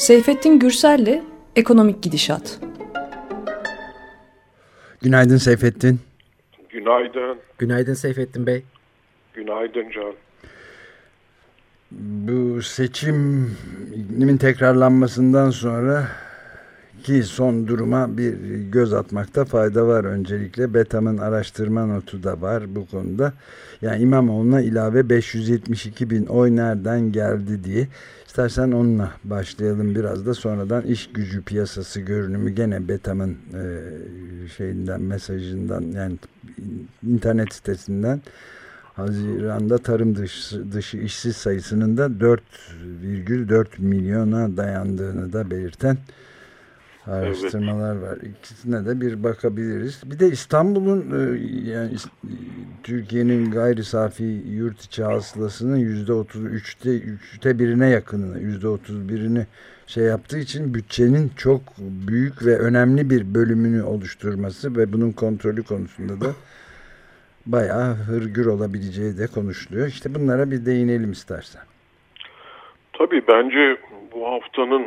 Seyfettin Gürsel'le Ekonomik Gidişat. Günaydın Seyfettin. Günaydın. Günaydın Seyfettin Bey. Günaydın Can. Bu seçimin tekrarlanmasından sonra ki son duruma bir göz atmakta fayda var. Öncelikle BETAM'ın araştırma notu da var bu konuda. Yani İmamoğlu'na ilave 572 bin oy nereden geldi diye. İstersen onunla başlayalım. Biraz da sonradan iş gücü piyasası görünümü gene BETAM'ın e, şeyinden mesajından yani internet sitesinden Haziran'da tarım dışı, dışı işsiz sayısının da 4,4 milyona dayandığını da belirten araştırmalar evet. var. İkisine de bir bakabiliriz. Bir de İstanbul'un e, yani Türkiye'nin gayri safi yurt içi hasılasının yüzde otuz üçte üçte birine yakınını yüzde otuz birini şey yaptığı için bütçenin çok büyük ve önemli bir bölümünü oluşturması ve bunun kontrolü konusunda da bayağı hırgür olabileceği de konuşuluyor. İşte bunlara bir değinelim istersen. Tabii bence bu haftanın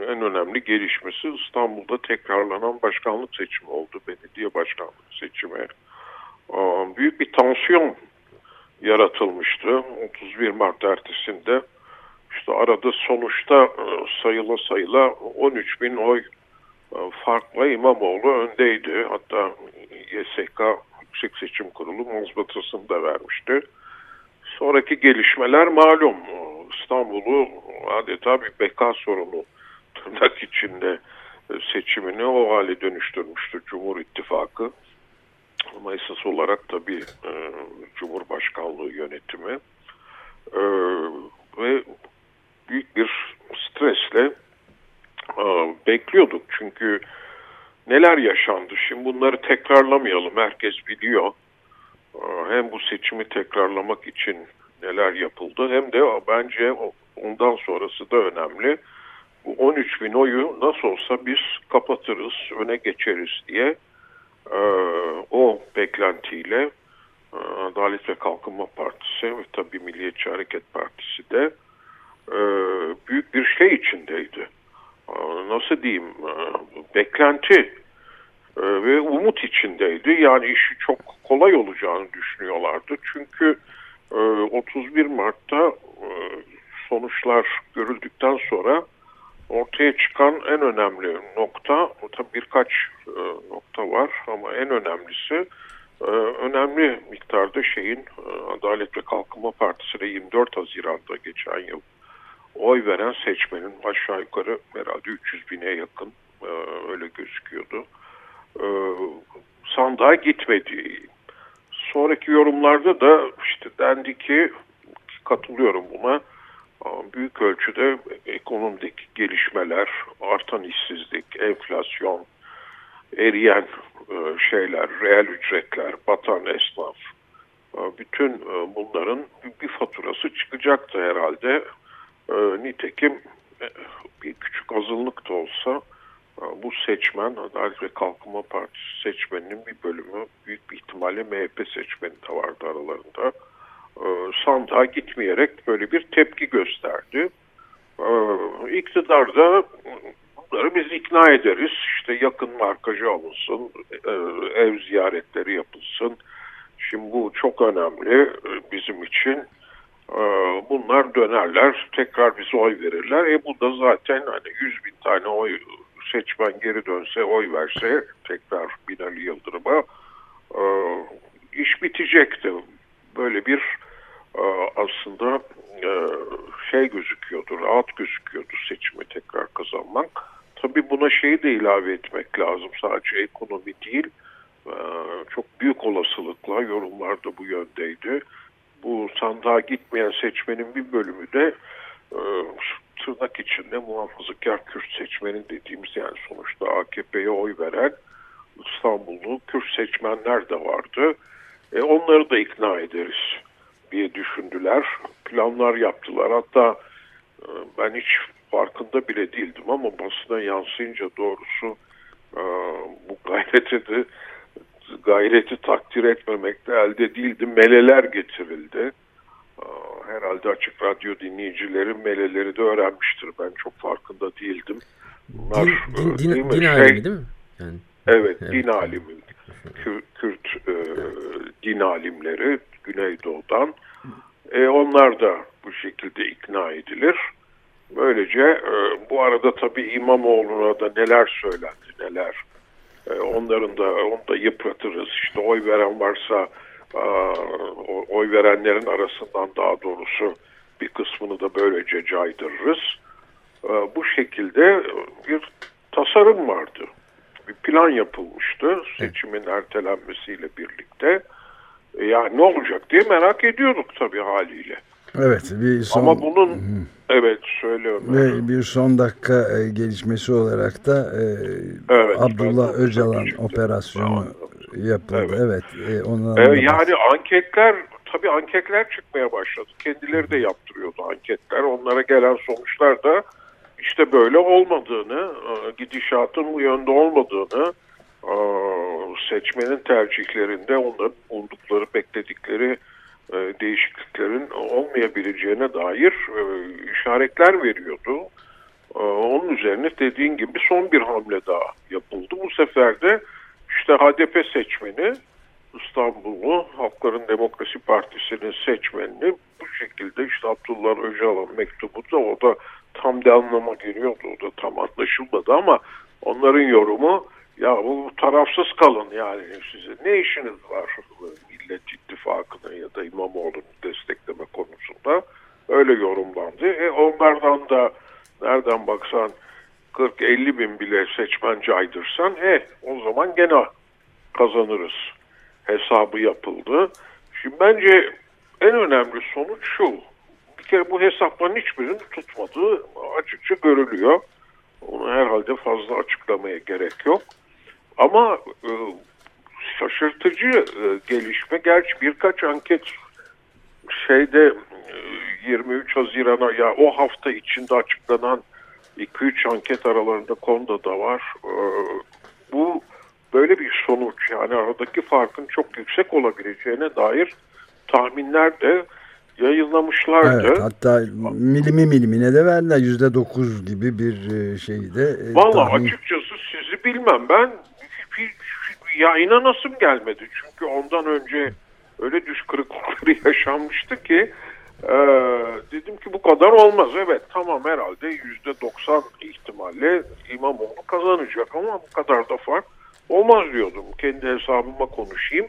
en önemli gelişmesi İstanbul'da tekrarlanan başkanlık seçimi oldu. Belediye başkanlık seçimi. Büyük bir tansiyon yaratılmıştı. 31 Mart ertesinde işte arada sonuçta e, sayıla sayıla 13 bin oy e, farkla İmamoğlu öndeydi. Hatta YSK Yüksek Seçim Kurulu mazbatasını da vermişti. Sonraki gelişmeler malum. İstanbul'u adeta bir beka sorunu tırnak içinde e, seçimini o hale dönüştürmüştü Cumhur İttifakı. Ama esas olarak tabii e, Cumhurbaşkanlığı yönetimi e, ve büyük bir stresle e, bekliyorduk. Çünkü neler yaşandı? Şimdi bunları tekrarlamayalım. Herkes biliyor. E, hem bu seçimi tekrarlamak için neler yapıldı hem de bence ondan sonrası da önemli bu 13 bin oyu nasıl olsa biz kapatırız, öne geçeriz diye e, o beklentiyle e, Adalet ve Kalkınma Partisi ve tabii Milliyetçi Hareket Partisi de e, büyük bir şey içindeydi. E, nasıl diyeyim, e, beklenti e, ve umut içindeydi. Yani işi çok kolay olacağını düşünüyorlardı. Çünkü e, 31 Mart'ta e, sonuçlar görüldükten sonra ortaya çıkan en önemli nokta, tabi birkaç e, nokta var ama en önemlisi e, önemli miktarda şeyin e, Adalet ve Kalkınma Partisi'ne 24 Haziran'da geçen yıl oy veren seçmenin aşağı yukarı herhalde 300 bine yakın öyle gözüküyordu. Sandığa gitmediği. Sonraki yorumlarda da işte dendi ki katılıyorum buna büyük ölçüde ekonomik gelişmeler, artan işsizlik, enflasyon, eriyen e, şeyler, reel ücretler, batan esnaf, e, bütün e, bunların bir faturası çıkacaktı herhalde. Nitekim bir küçük azınlık da olsa bu seçmen, Adalet ve Kalkınma Partisi seçmeninin bir bölümü büyük bir ihtimalle MHP seçmeni de vardı aralarında e, sandığa gitmeyerek böyle bir tepki gösterdi. E, iktidar da bunları biz ikna ederiz. İşte yakın markacı alınsın, e, ev ziyaretleri yapılsın. Şimdi bu çok önemli bizim için. Bunlar dönerler, tekrar bize oy verirler. E bu da zaten hani 100 bin tane oy seçmen geri dönse, oy verse tekrar Binali Yıldırım'a iş bitecekti. Böyle bir e, aslında e, şey gözüküyordu, rahat gözüküyordu seçimi tekrar kazanmak. Tabii buna şeyi de ilave etmek lazım. Sadece ekonomi değil, e, çok büyük olasılıkla yorumlar da bu yöndeydi. Bu sandığa gitmeyen seçmenin bir bölümü de tırnak içinde muhafazakar Kürt seçmenin dediğimiz yani sonuçta AKP'ye oy veren İstanbullu Kürt seçmenler de vardı. E, onları da ikna ederiz diye düşündüler. Planlar yaptılar. Hatta e, ben hiç farkında bile değildim ama basına yansıyınca doğrusu e, bu gayreti de gayreti takdir etmemekte elde değildi. Meleler getirildi. E, herhalde açık radyo dinleyicilerin meleleri de öğrenmiştir. Ben çok farkında değildim. Bunlar, din, din, din, din şey, alimi değil mi? Yani, evet, evet, din alimi. Kürt, Kürt e, din alimleri Güneydoğu'dan. E, onlar da bu şekilde ikna edilir. Böylece e, bu arada tabii İmamoğlu'na da neler söylendi neler. E, onların da onu da yıpratırız. İşte oy veren varsa e, oy verenlerin arasından daha doğrusu bir kısmını da böylece caydırırız. E, bu şekilde bir tasarım vardı. Bir plan yapılmıştı seçimin ertelenmesiyle birlikte. E, yani ne olacak diye merak ediyorduk tabii haliyle. Evet. Bir son... Ama bunun Hı. evet söylüyorum. Ve bir son dakika e, gelişmesi olarak da e, evet, Abdullah Öcalan operasyonu yapıldı. Evet. evet e, e, yani anketler tabii anketler çıkmaya başladı. Kendileri de yaptırıyordu anketler. Onlara gelen sonuçlar da işte böyle olmadığını, e, gidişatın bu yönde olmadığını, e, seçmenin tercihlerinde onların buldukları, bekledikleri e, değişikliklerin olmayabileceğine dair işaretler veriyordu. Onun üzerine dediğin gibi son bir hamle daha yapıldı. Bu sefer de işte HDP seçmeni İstanbul'u Halkların Demokrasi Partisi'nin seçmenini bu şekilde işte Abdullah Öcalan mektubu da o da tam da anlama geliyordu. O da tam anlaşılmadı ama onların yorumu ya bu tarafsız kalın yani size ne işiniz var Millet İttifakı'nı ya da İmamoğlu'nu destekleme konusunda öyle yorumlandı. E onlardan da nereden baksan 40-50 bin bile seçmen caydırsan e o zaman gene kazanırız hesabı yapıldı. Şimdi bence en önemli sonuç şu. Kere bu hesapların hiçbirinin tutmadığı açıkça görülüyor. Onu herhalde fazla açıklamaya gerek yok. Ama e, şaşırtıcı e, gelişme. Gerçi birkaç anket şeyde e, 23 Haziran'a ya o hafta içinde açıklanan 2-3 anket aralarında konuda da var. E, bu böyle bir sonuç yani aradaki farkın çok yüksek olabileceğine dair tahminler de yayınlamışlardı. Evet, hatta milimi milimine de verdiler yüzde dokuz gibi bir e, şeyde. Valla tahmin... açıkçası sizi bilmem ben ya inanasım gelmedi çünkü ondan önce öyle düş kırıklıkları yaşanmıştı ki e, dedim ki bu kadar olmaz. Evet tamam herhalde yüzde doksan ihtimalle İmamoğlu kazanacak ama bu kadar da fark olmaz diyordum. Kendi hesabıma konuşayım.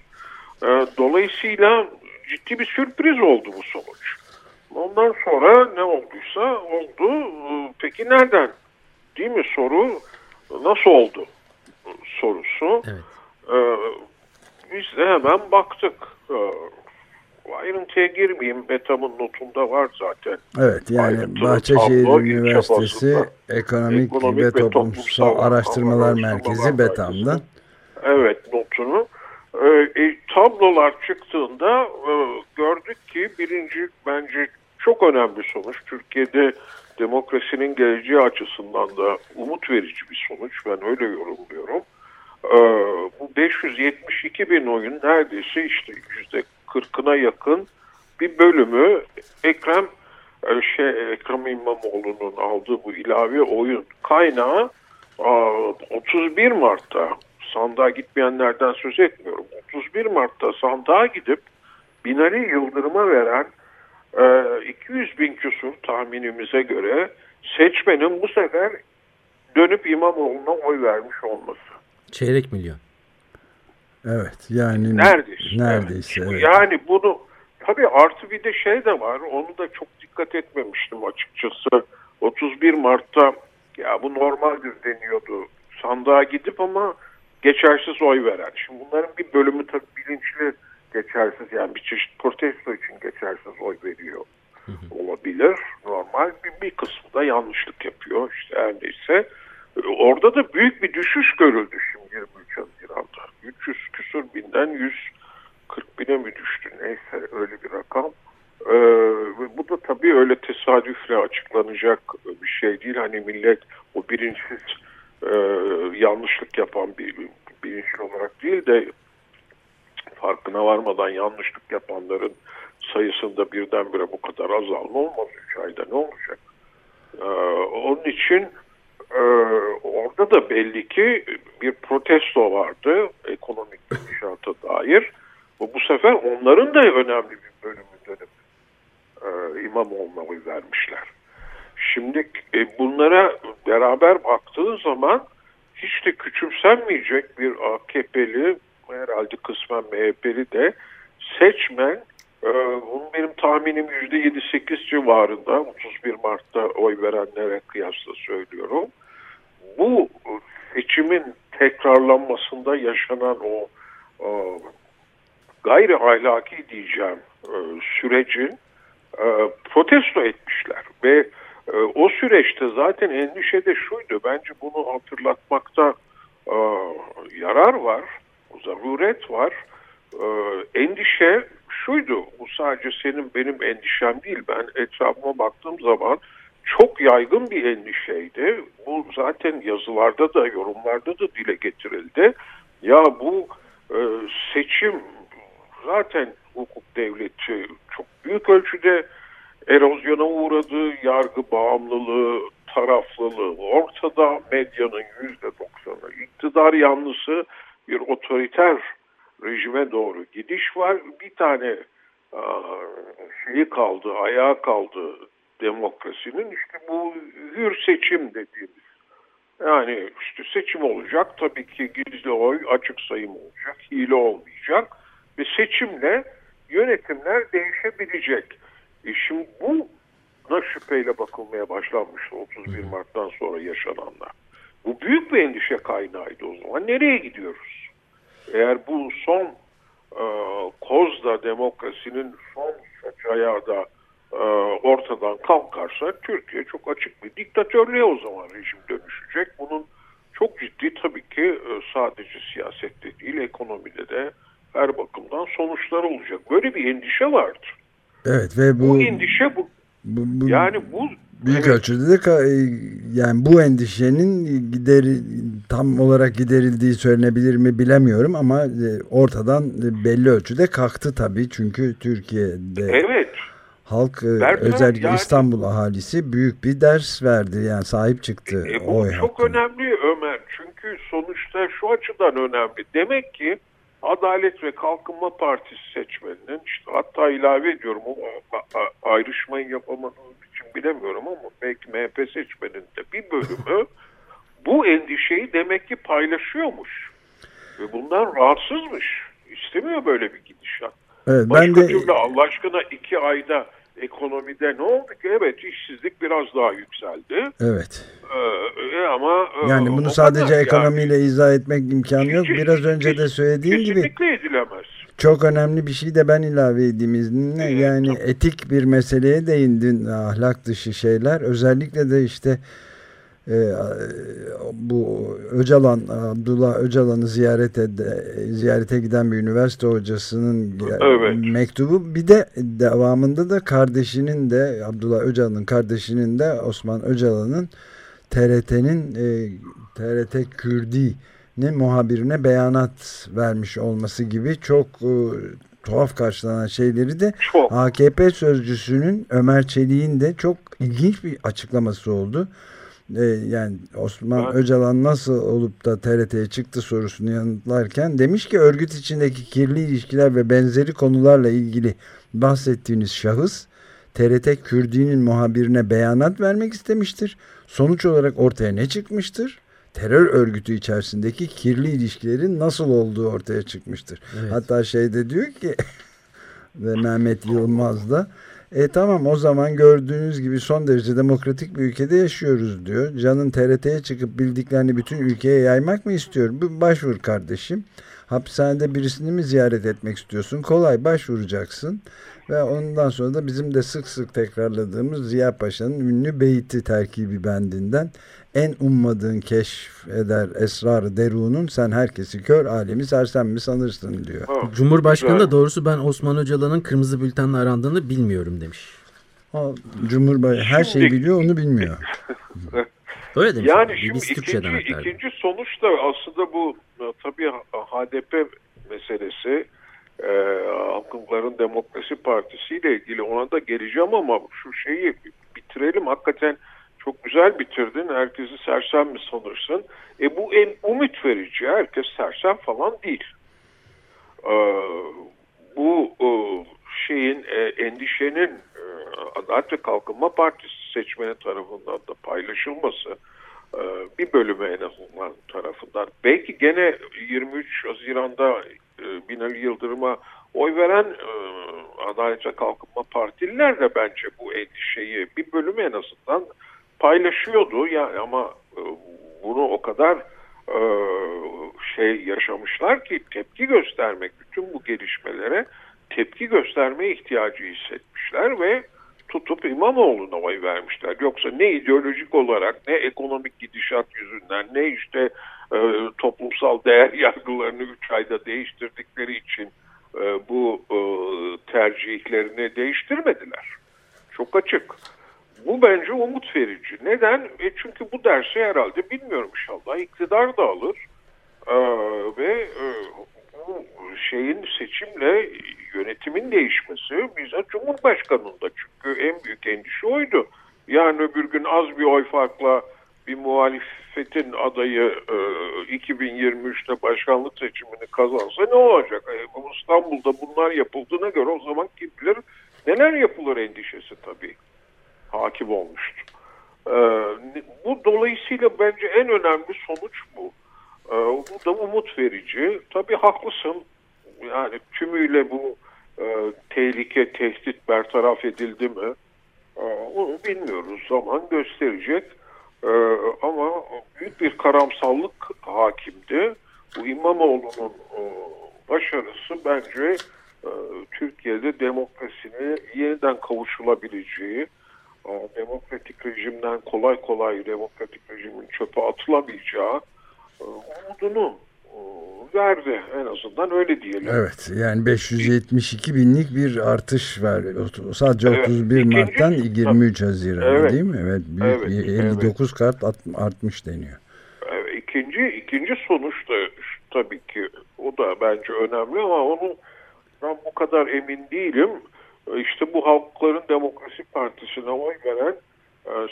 E, dolayısıyla ciddi bir sürpriz oldu bu sonuç. Ondan sonra ne olduysa oldu. E, peki nereden? Değil mi soru? Nasıl oldu? Sorusu. Evet. Ee, biz de hemen baktık. Ee, ayrıntıya girmeyeyim. Betam'ın notunda var zaten. Evet yani Ayrıntılı Bahçeşehir tablo, Üniversitesi Ekonomik, Ekonomik ve, Toplumsal, Toplumsal Araştırmalar Merkezi Betam'dan. Evet notunu. Ee, e, tablolar çıktığında e, gördük ki birinci bence çok önemli sonuç. Türkiye'de demokrasinin geleceği açısından da umut verici bir sonuç. Ben öyle yorumluyorum. Ee, bu 572 bin oyun neredeyse işte yüzde 40'ına yakın bir bölümü Ekrem e, şey Ekrem İmamoğlu'nun aldığı bu ilave oyun kaynağı 31 Mart'ta sandığa gitmeyenlerden söz etmiyorum. 31 Mart'ta sandığa gidip Binali Yıldırım'a veren 200 e, bin küsur tahminimize göre seçmenin bu sefer dönüp İmamoğlu'na oy vermiş olması. Çeyrek milyon. Evet yani neredeyse. Neredeyse. Evet. Evet. Yani bunu tabii artı bir de şey de var. Onu da çok dikkat etmemiştim açıkçası. 31 Mart'ta ya bu normaldir deniyordu. Sandığa gidip ama geçersiz oy veren. Şimdi bunların bir bölümü tabii bilinçli geçersiz yani bir çeşit protesto için geçersiz oy veriyor olabilir. Normal bir, bir kısmı da yanlışlık yapıyor işte her neyse. Orada da büyük bir düşüş görüldü şimdi 23 Haziran'da. 300 küsur binden 140 bine mi düştü neyse öyle bir rakam. Ee, bu da tabii öyle tesadüfle açıklanacak bir şey değil. Hani millet o bilinçsiz e, yanlışlık yapan bir bilinçli olarak değil de farkına varmadan yanlışlık yapanların sayısında birdenbire bu kadar azalma olmaz. 3 ayda ne olacak? Ee, onun için e, orada da belli ki bir protesto vardı ekonomik gidişata dair. Bu, bu sefer onların da önemli bir bölümü dönüp e, İmamoğlu'na vermişler. Şimdi e, bunlara beraber baktığın zaman hiç de küçümsenmeyecek bir AKP'li herhalde kısmen MHP'li de seçmen e, bunun benim tahminim %7-8 civarında 31 Mart'ta oy verenlere kıyasla söylüyorum. Bu seçimin tekrarlanmasında yaşanan o, o gayri ahlaki diyeceğim e, sürecin e, protesto etmişler ve e, o süreçte zaten endişe de şuydu. Bence bunu hatırlatmakta e, yarar var zaruret var. E, endişe şuydu. Bu sadece senin benim endişem değil. Ben etrafıma baktığım zaman çok yaygın bir endişeydi. Bu zaten yazılarda da yorumlarda da dile getirildi. Ya bu e, seçim zaten hukuk devleti çok büyük ölçüde erozyona uğradı. Yargı bağımlılığı, taraflılığı ortada. Medyanın yüzde doksanı iktidar yanlısı bir otoriter rejime doğru gidiş var. Bir tane şeyi kaldı, ayağa kaldı demokrasinin işte bu hür seçim dediğimiz. Yani işte seçim olacak tabii ki gizli oy, açık sayım olacak, hile olmayacak ve seçimle yönetimler değişebilecek. E şimdi bu buna şüpheyle bakılmaya başlanmıştı 31 Mart'tan sonra yaşananlar. Bu büyük bir endişe kaynağıydı o zaman. Nereye gidiyoruz? Eğer bu son e, kozda demokrasinin son ayağı da e, ortadan kalkarsa Türkiye çok açık bir diktatörlüğe o zaman rejim dönüşecek. Bunun çok ciddi tabii ki e, sadece siyasette değil ekonomide de her bakımdan sonuçları olacak. Böyle bir endişe vardı. Evet ve bu, bu endişe bu, bu, bu yani bu büyük evet. ölçüde de yani bu endişenin gideri tam olarak giderildiği söylenebilir mi bilemiyorum ama e, ortadan belli ölçüde kalktı tabii çünkü Türkiye'de evet. halk e, Bertrand, özellikle yani, İstanbul ahalisi büyük bir ders verdi yani sahip çıktı. E, bu çok hakkında. önemli Ömer çünkü sonuçta şu açıdan önemli demek ki Adalet ve Kalkınma Partisi seçmeninin işte hatta ilave ediyorum o ayrışmayı yapamadığım için bilemiyorum ama belki MHP seçmeninin de bir bölümü bu endişeyi demek ki paylaşıyormuş. Ve bundan rahatsızmış. İstemiyor böyle bir gidişat. Evet, Başka ben de... türlü Allah aşkına iki ayda ekonomide ne oldu ki? Evet işsizlik biraz daha yükseldi. Evet. Ee, e, ama yani bunu sadece ekonomiyle yani. izah etmek imkanı yok. Biraz önce de söylediğim kesinlikle gibi. Kesinlikle edilemez. Çok önemli bir şey de ben ilave edeyim izninle. Evet, yani tabii. etik bir meseleye değindin ahlak dışı şeyler. Özellikle de işte e, bu Öcalan Abdullah Öcalan'ı ziyaret ede, ziyarete giden bir üniversite hocasının evet. mektubu bir de devamında da kardeşinin de Abdullah Öcalan'ın kardeşinin de Osman Öcalan'ın TRT'nin e, TRT Kürdi'nin muhabirine beyanat vermiş olması gibi çok e, tuhaf karşılanan şeyleri de çok. AKP sözcüsünün Ömer Çelik'in de çok ilginç bir açıklaması oldu e, yani Osman evet. Öcalan nasıl olup da TRT'ye çıktı sorusunu yanıtlarken demiş ki örgüt içindeki kirli ilişkiler ve benzeri konularla ilgili bahsettiğiniz şahıs TRT Kürdi'nin muhabirine beyanat vermek istemiştir. Sonuç olarak ortaya ne çıkmıştır? Terör örgütü içerisindeki kirli ilişkilerin nasıl olduğu ortaya çıkmıştır. Evet. Hatta şeyde diyor ki ve Mehmet Yılmaz da e tamam o zaman gördüğünüz gibi son derece demokratik bir ülkede yaşıyoruz diyor. Can'ın TRT'ye çıkıp bildiklerini bütün ülkeye yaymak mı istiyor? Başvur kardeşim. Hapishanede birisini mi ziyaret etmek istiyorsun? Kolay başvuracaksın. Ve ondan sonra da bizim de sık sık tekrarladığımız Ziya Paşa'nın ünlü beyti terkibi bendinden en ummadığın keşf eder esrar derunun sen herkesi kör alemi sersem mi sanırsın diyor. Ha, Cumhurbaşkanı da doğrusu ben Osman Öcalan'ın kırmızı bültenle arandığını bilmiyorum demiş. Cumhurbaşkanı her şeyi biliyor onu bilmiyor. Öyle demiş. Yani şimdi Biz ikinci, ikinci sonuç da aslında bu tabii HDP meselesi e, Halkların Demokrasi Partisi ile ilgili ona da geleceğim ama şu şeyi bitirelim. Hakikaten çok güzel bitirdin. Herkesi sersem mi sanırsın? E bu en umut verici. Herkes sersem falan değil. Ee, bu e, şeyin e, endişenin e, Adalet ve Kalkınma Partisi seçmeni tarafından da paylaşılması e, bir bölümü en azından tarafından belki gene 23 Haziran'da e, Binali Yıldırım'a oy veren e, Adalet ve Kalkınma Partililer de bence bu endişeyi bir bölümü en azından paylaşıyordu. Yani ama bunu o kadar şey yaşamışlar ki tepki göstermek bütün bu gelişmelere tepki gösterme ihtiyacı hissetmişler ve tutup İmamoğlu'na oy vermişler. Yoksa ne ideolojik olarak ne ekonomik gidişat yüzünden ne işte e, toplumsal değer yargılarını 3 ayda değiştirdikleri için e, bu e, tercihlerini değiştirmediler. Çok açık. Bu bence umut verici. Neden? E çünkü bu dersi herhalde bilmiyorum inşallah iktidar da alır. Ee, ve e, şeyin seçimle yönetimin değişmesi bize Cumhurbaşkanı'nda çünkü en büyük endişe oydu. Yani öbür gün az bir oy farkla bir muhalefetin adayı e, 2023'te başkanlık seçimini kazansa ne olacak? E, İstanbul'da bunlar yapıldığına göre o zaman kim bilir neler yapılır endişesi tabii hakim olmuştu. E, bu dolayısıyla bence en önemli sonuç bu. E, bu da umut verici. Tabii haklısın. Yani tümüyle bu e, tehlike, tehdit bertaraf edildi mi? E, onu bilmiyoruz. Zaman gösterecek. E, ama büyük bir karamsallık hakimdi. Bu İmamoğlu'nun e, başarısı bence e, Türkiye'de demokrasinin yeniden kavuşulabileceği, e, demokratik rejimden kolay kolay demokratik rejimin çöpe atılamayacağı umudunu e, verdi en azından öyle diyelim. Evet yani 572 binlik bir artış var. Sadece evet, 31 ikinci, Mart'tan 23 Haziran evet, değil mi? Evet, büyük, evet 59 evet. kat artmış deniyor. Evet, ikinci, ikinci sonuç da tabii ki o da bence önemli ama onu ben bu kadar emin değilim. İşte bu Halkların Demokrasi Partisi'ne oy veren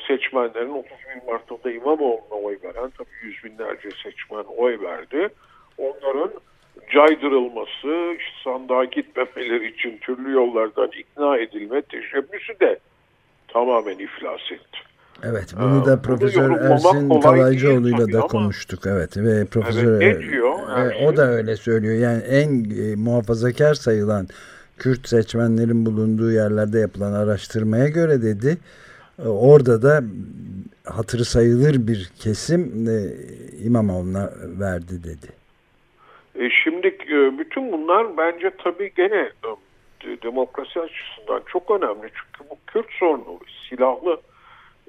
seçmenlerin 31 Mart'ta İmamoğlu'na oy veren tabii yüz binlerce seçmen oy verdi onların caydırılması, işte sandığa gitmemeleri için türlü yollardan ikna edilme teşebbüsü de tamamen iflas etti. Evet bunu da Profesör Ersin Kalaycıoğlu ile de konuştuk. Evet ve Profesör evet, diyor, e, o da öyle söylüyor. Yani en e, muhafazakar sayılan Kürt seçmenlerin bulunduğu yerlerde yapılan araştırmaya göre dedi e, orada da hatırı sayılır bir kesim e, İmamoğlu'na verdi dedi. E, şimdi e, bütün bunlar bence tabii gene e, demokrasi açısından çok önemli. Çünkü bu Kürt sorunu, silahlı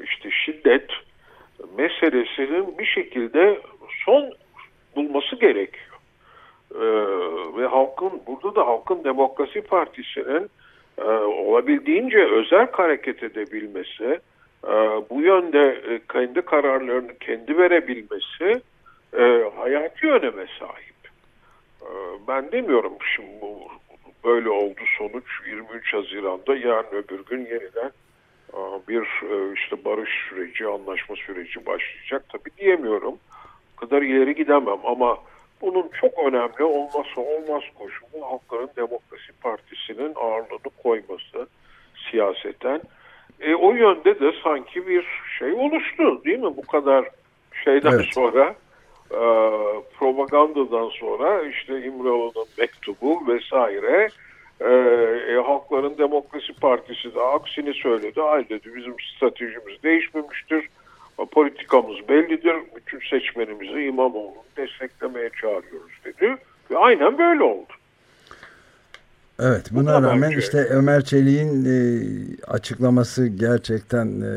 işte şiddet meselesinin bir şekilde son bulması gerekiyor. Ee, ve halkın burada da Halkın Demokrasi Partisi'nin e, olabildiğince özel hareket edebilmesi, e, bu yönde e, kendi kararlarını kendi verebilmesi e, hayati öneme sahip. Ee, ben demiyorum şimdi bu böyle oldu sonuç 23 Haziran'da yarın öbür gün yeniden e, bir e, işte barış süreci, anlaşma süreci başlayacak. Tabii diyemiyorum. O kadar ileri gidemem ama bunun çok önemli olmazsa olmaz koşulu Halkların Demokrasi Partisi'nin ağırlığını koyması siyaseten. E, o yönde de sanki bir şey oluştu değil mi? Bu kadar şeyden evet. sonra e, propagandadan sonra işte İmralı'nın mektubu vesaire e, e, Halkların Demokrasi Partisi de aksini söyledi. Hayır dedi bizim stratejimiz değişmemiştir. Politikamız bellidir. Bütün seçmenimizi İmamoğlu'nu desteklemeye çağırıyoruz dedi. Ve aynen böyle oldu. Evet buna Bu rağmen işte Ömer Çelik'in e, açıklaması gerçekten e,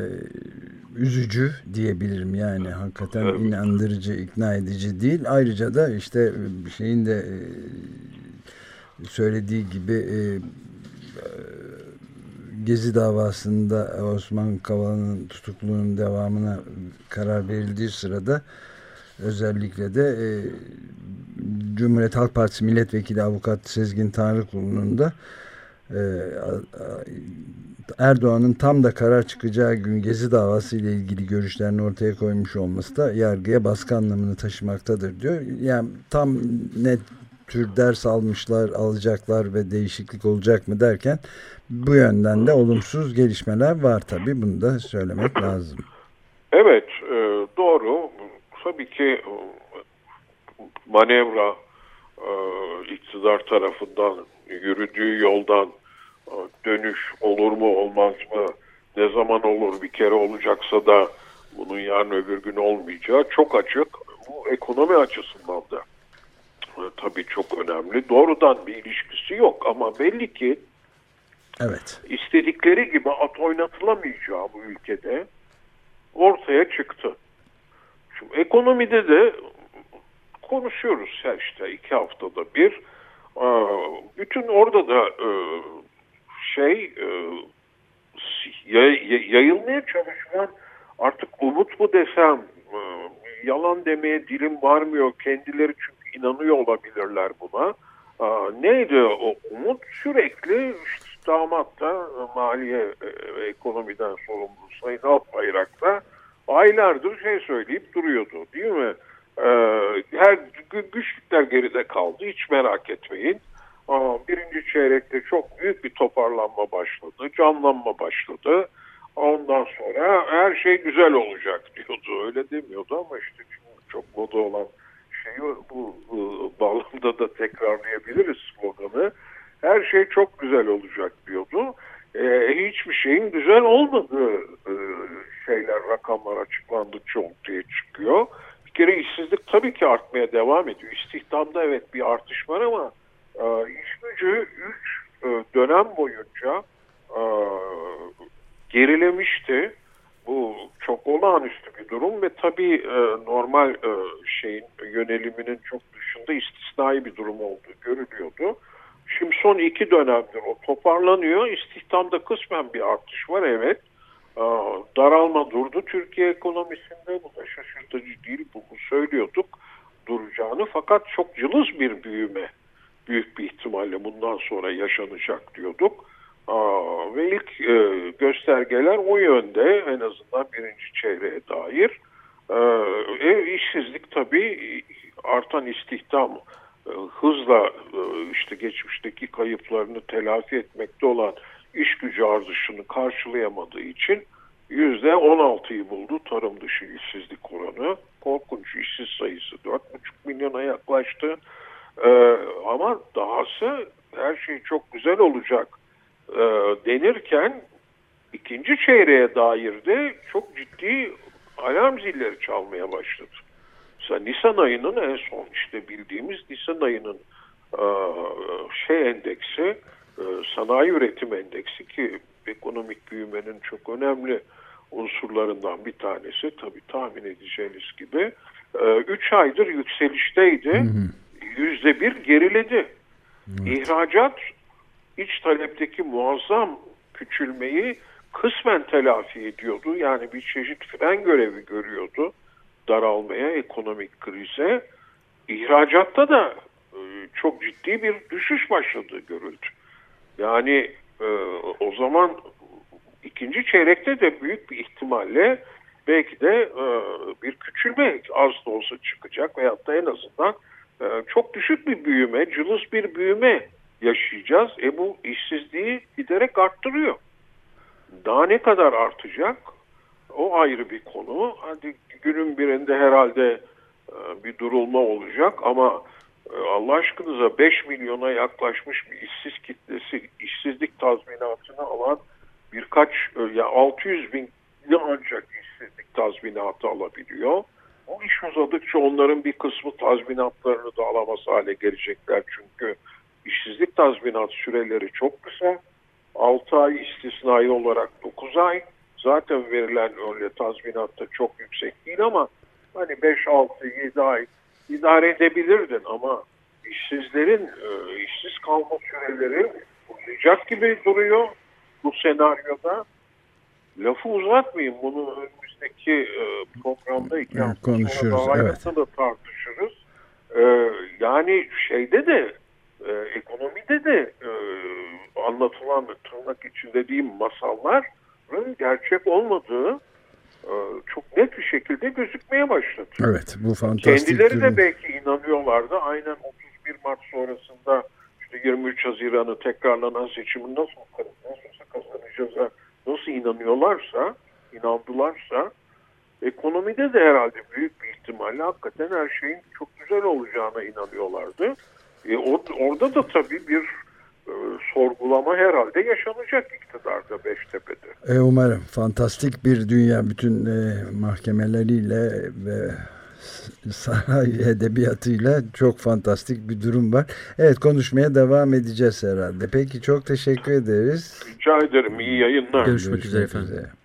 üzücü diyebilirim yani hakikaten evet. inandırıcı ikna edici değil ayrıca da işte şeyin de e, söylediği gibi e, Gezi davasında Osman Kavala'nın tutukluluğunun devamına karar verildiği sırada özellikle de e, Cumhuriyet Halk Partisi Milletvekili Avukat Sezgin Tanrıkulu'nun da e, Erdoğan'ın tam da karar çıkacağı gün Gezi davası ile ilgili görüşlerini ortaya koymuş olması da yargıya baskı anlamını taşımaktadır diyor. Yani tam net tür ders almışlar, alacaklar ve değişiklik olacak mı derken bu yönden de olumsuz gelişmeler var tabii. Bunu da söylemek lazım. Evet, e, doğru. Tabii ki e, manevra e, iktidar tarafından yürüdüğü yoldan dönüş olur mu olmaz mı ne zaman olur bir kere olacaksa da bunun yarın öbür gün olmayacağı çok açık. Bu ekonomi açısından da tabii çok önemli. Doğrudan bir ilişkisi yok ama belli ki evet. istedikleri gibi at oynatılamayacağı bu ülkede ortaya çıktı. Şimdi ekonomide de konuşuyoruz ya işte iki haftada bir. Bütün orada da e, şey e, yayılmaya çalışılan artık umut mu desem e, yalan demeye dilim varmıyor kendileri çünkü inanıyor olabilirler buna. Neydi o umut sürekli işte damat da maliye ve ekonomiden sorumlu Sayın Albayrak da aylardır şey söyleyip duruyordu değil mi? Her güçlükler geride kaldı hiç merak etmeyin birinci çeyrekte çok büyük bir toparlanma başladı, canlanma başladı. Ondan sonra her şey güzel olacak diyordu. Öyle demiyordu ama işte çok moda olan şeyi bu, bağlamda da tekrarlayabiliriz sloganı. Her şey çok güzel olacak diyordu. Ee, hiçbir şeyin güzel olmadığı e, şeyler, rakamlar açıklandıkça ortaya çıkıyor. Bir kere işsizlik tabii ki artmaya devam ediyor. İstihdamda evet bir artış var ama e, iş gücü 3 e, dönem boyunca e, gerilemişti. Bu çok olağanüstü bir durum ve tabii e, normal e, şeyin yöneliminin çok dışında istisnai bir durum olduğu görülüyordu. Şimdi son iki dönemdir o toparlanıyor. İstihdamda kısmen bir artış var evet. E, daralma durdu Türkiye ekonomisinde. Bu da şaşırtıcı değil. Bunu söylüyorduk duracağını. Fakat çok cılız bir büyüme büyük bir ihtimalle bundan sonra yaşanacak diyorduk. Aa, ve ilk e, göstergeler o yönde en azından birinci çeyreğe dair. Ee, e, işsizlik tabii artan istihdam e, hızla e, işte geçmişteki kayıplarını telafi etmekte olan iş gücü arzışını karşılayamadığı için yüzde 16'yı buldu tarım dışı işsizlik oranı. Korkunç işsiz sayısı 4,5 milyona yaklaştı. Ee, ama dahası her şey çok güzel olacak e, denirken ikinci çeyreğe dair de çok ciddi alarm zilleri çalmaya başladı. Mesela Nisan ayının en son işte bildiğimiz Nisan ayının e, şey endeksi e, sanayi üretim endeksi ki ekonomik büyümenin çok önemli unsurlarından bir tanesi tabii tahmin edeceğiniz gibi 3 e, aydır yükselişteydi. Yüzde bir geriledi. Evet. İhracat iç talepteki muazzam küçülmeyi kısmen telafi ediyordu. Yani bir çeşit fren görevi görüyordu daralmaya, ekonomik krize. İhracatta da e, çok ciddi bir düşüş başladığı görüldü. Yani e, o zaman ikinci çeyrekte de büyük bir ihtimalle belki de e, bir küçülme az da olsa çıkacak veyahut da en azından çok düşük bir büyüme, cılız bir büyüme yaşayacağız. E bu işsizliği giderek arttırıyor. Daha ne kadar artacak? O ayrı bir konu. Hadi günün birinde herhalde e, bir durulma olacak ama e, Allah aşkınıza 5 milyona yaklaşmış bir işsiz kitlesi işsizlik tazminatını alan birkaç e, ya yani 600 bin ancak işsizlik tazminatı alabiliyor. Bu iş uzadıkça onların bir kısmı tazminatlarını da alamaz hale gelecekler. Çünkü işsizlik tazminat süreleri çok kısa. 6 ay istisnai olarak 9 ay. Zaten verilen öyle tazminat da çok yüksek değil ama hani 5, 6, 7 ay idare edebilirdin ama işsizlerin e, işsiz kalma süreleri uzayacak gibi duruyor bu senaryoda. Lafı uzatmayayım bunu önümüzdeki e, programda iki hafta konuşuruz, sonra daha evet. da tartışırız. E, yani şeyde de e, ekonomide de e, anlatılan tırnak içinde diyeyim masalların gerçek olmadığı e, çok net bir şekilde gözükmeye başladı. Evet bu fantastik. Kendileri de belki inanıyorlardı. Aynen 31 Mart sonrasında işte 23 Haziran'ı tekrarlanan seçimin nasıl nasılsa kazanacağız nasıl inanıyorlarsa inandılarsa ekonomide de herhalde büyük bir ihtimalle hakikaten her şeyin çok güzel olacağına inanıyorlardı. E, or orada da tabii bir e, sorgulama herhalde yaşanacak iktidarda Beştepe'de. E, umarım fantastik bir dünya bütün e, mahkemeleriyle ve saray edebiyatıyla çok fantastik bir durum var. Evet konuşmaya devam edeceğiz herhalde. Peki çok teşekkür ederiz. Rica ederim. İyi yayınlar. Görüşmek, Görüşmek üzere efendim. Üzere.